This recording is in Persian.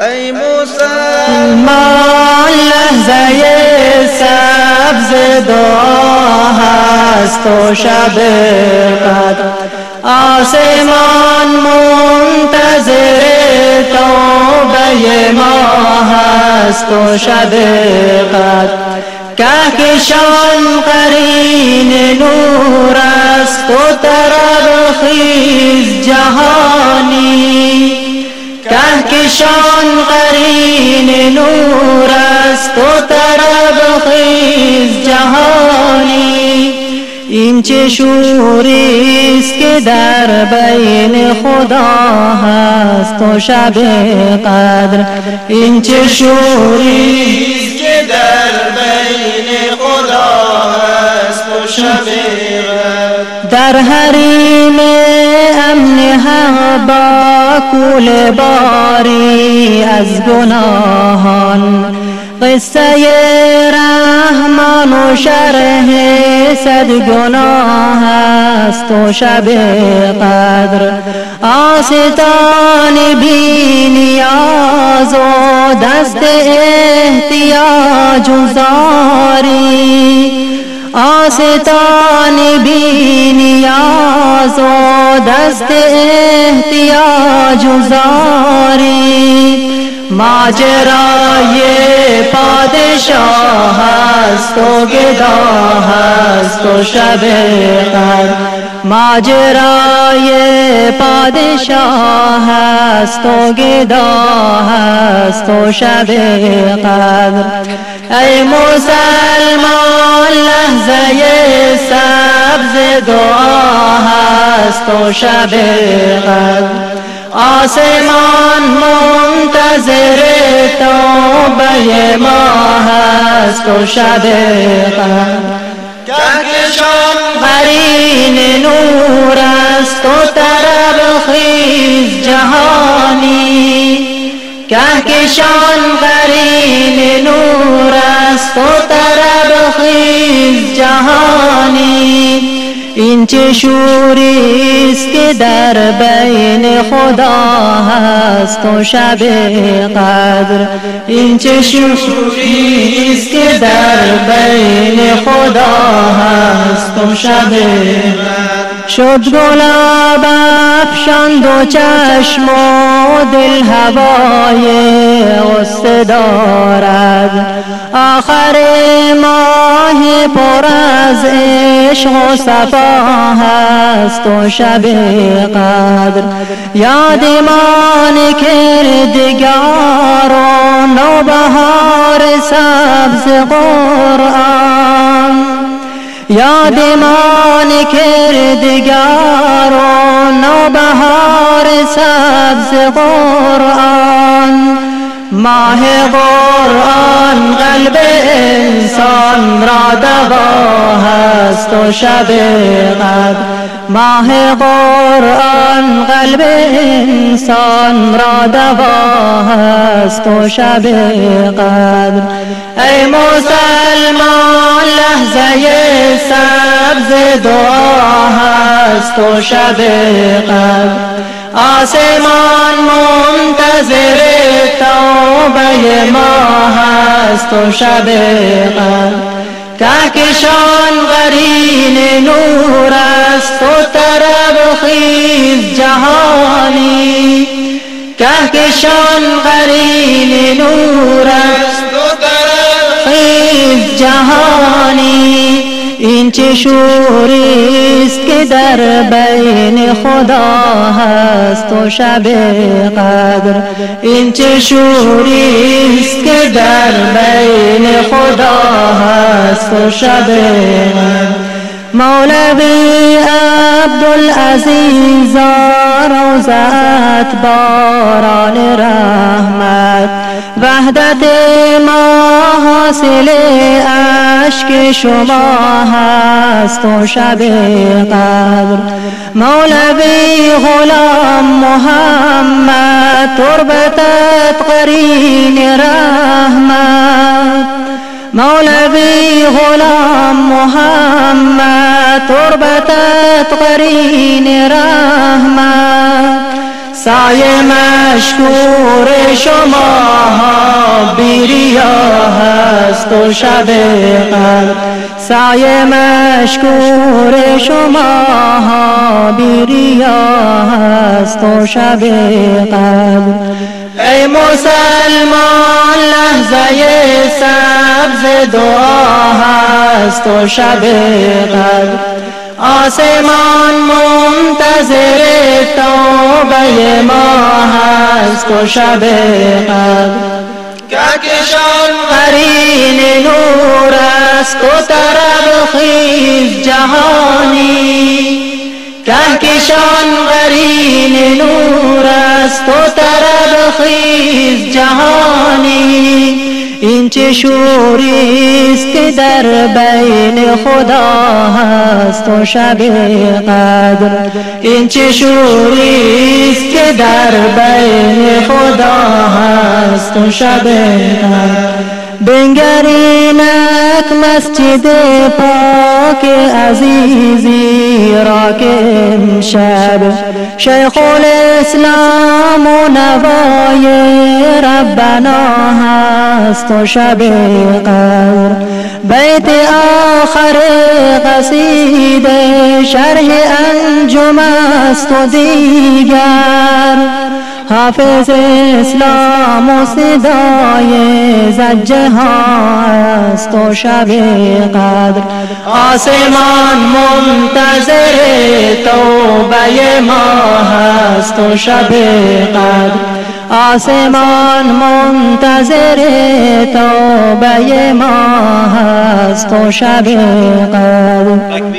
ای موسی. ما لحظه سبز دعا هست و شب قدر. آسمان منتظر توبه ما هست و شب قدر. کهکشان قرین نور است و طرب خیز جهانی. کهکشان قرین نور است و طرب خیز جهانی. این چه شوریست که در بین خدا هست و شب قدر. این چه شوریست که در بین خدا هست و شب در حریم امن با کول باری از گناهان. قصه رحمان و شرح صد گناه است و شب قدر. آستان بی نیاز و دست احتیاج و زاری. آستان بی نیاز و دست احتیاج و زاری ماجرای پادشاه هست و گدا هست و شب قدر ماجرای پادشاه هست ای مسلمان لحظه سبز دعا هست و شب قدر. آسمان منتظر توبه ما هست و شب کهکشان قرین نور است و طرب خیز جهانی. کهکشان قرین نور است و طرب خیز جهانی. این چه شوریست که در بین خدا هست و شب قدر. این چه شوریست که در بین خدا هست و شب شد گلاب افشاند و چشم و دل هوای غصه دارد. آخر ماه پر از عشق و صفا هست و شب قدر. یادمان کردگار و نوبهار سبز قرآن. یادمان کردگار و نوبهار سبز قرآن. ماه قرآن قلب انسان را دوا هست و شب قدر. ماه قرآن قلب انسان را دوا هست و شب قدر. ای مسلمان لحظه سبز دعا هست و شب قدر. آسمان منتظر توبه ما هست و شب قدر کهکشان قرین نور است و طرب خیز جهانی کهکشان قرین نور است و طرب خیز جهانی این چه شوریست که در بین خدا هست و شب قدر. این چه شوریست که در بین خدا هست و شب قدر. مولوی عبدالعزیز روزت باران رحمت. وحدت ما حاصل عشق شما هست و شب قدر مولوی غلام محمد تربتت قرین رحمت. مولوی غلام محمد تربتت قرین رحمت. سعی مشکور شما بیریا هست و شب قدر سعی مشکور شما بیریا هست و شب قدر ای مسلمان لحظه سبز دعا هست و شب قدر آسمان منتظر توبه ما هست و شب قدر کهکشان قرین نور است و طرب خیز جهانی. کهکشان قرین نور است و طرب خیز جهانی. این چه شوریست که در بین خدا هست و شب قدر. این چه شوریست که در بین خدا هست و شب قدر. بنگرینک مسجد پاک عزیزی را که امشب شیخ الاسلام و نوای ربنا هست و شب قدر. بیت آخر قصیده شرح انجم است و دیگر. حافظ اسلام و صدای زجه است و شب قدر. آسمان منتظر توبه ما هست و شب قدر. آسمان منتظر توبه ما هست و شب قدر.